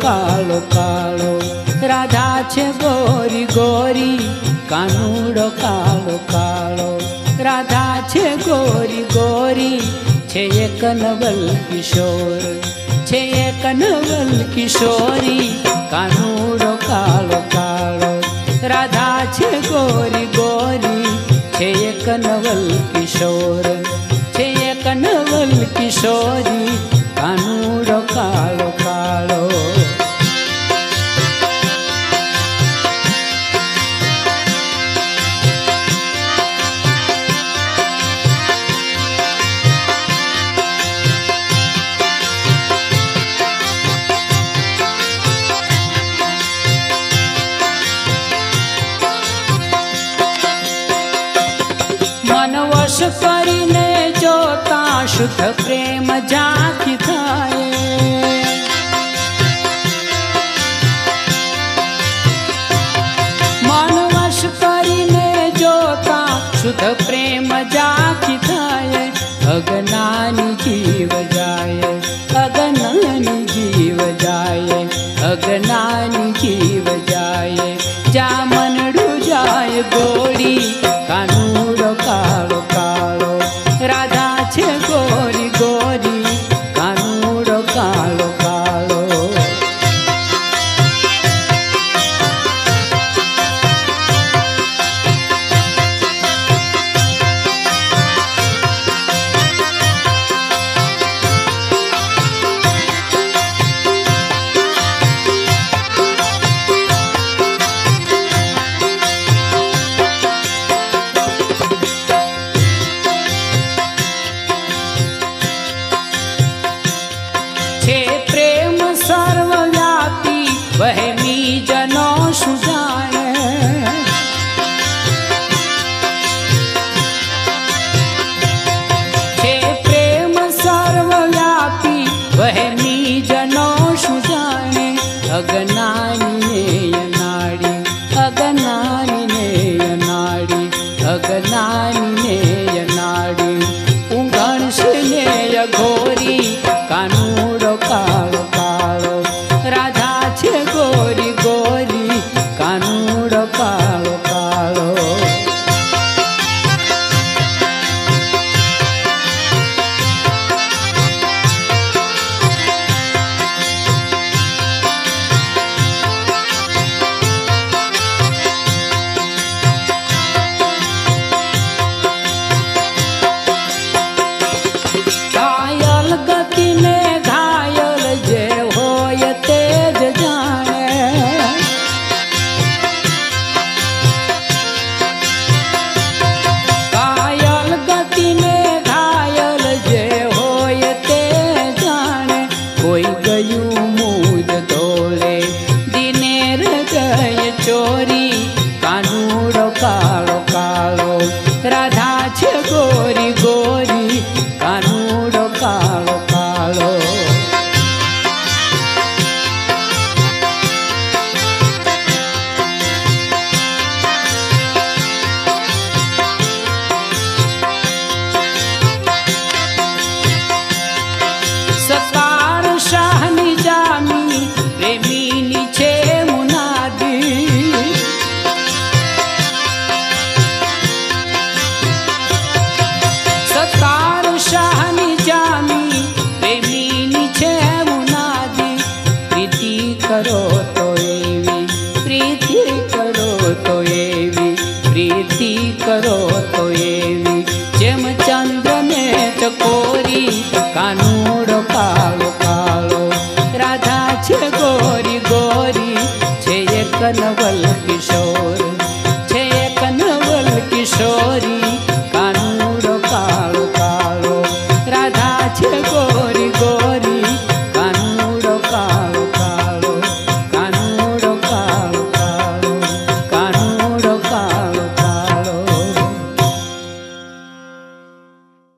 કાળો કાળો, રાધા છે ગોરી ગોરી, કાનુડો કાળો કાળો. રાધા છે ગોરી ગોરી, છે એક નવલ કિશોર, છે એક નવલ કિશોરી, કાનુડો કાળો કાળો. રાધા છે ગોરી ગોરી, છે એક નવલ કિશોર, છે એક નવલ કિશોરી, કાનુડો કાળો કાળો. स्पर्श करिने जो ता शुद्ध प्रेम जाति थाये मन वश मनमश जो ता शुद्ध प्रेम जा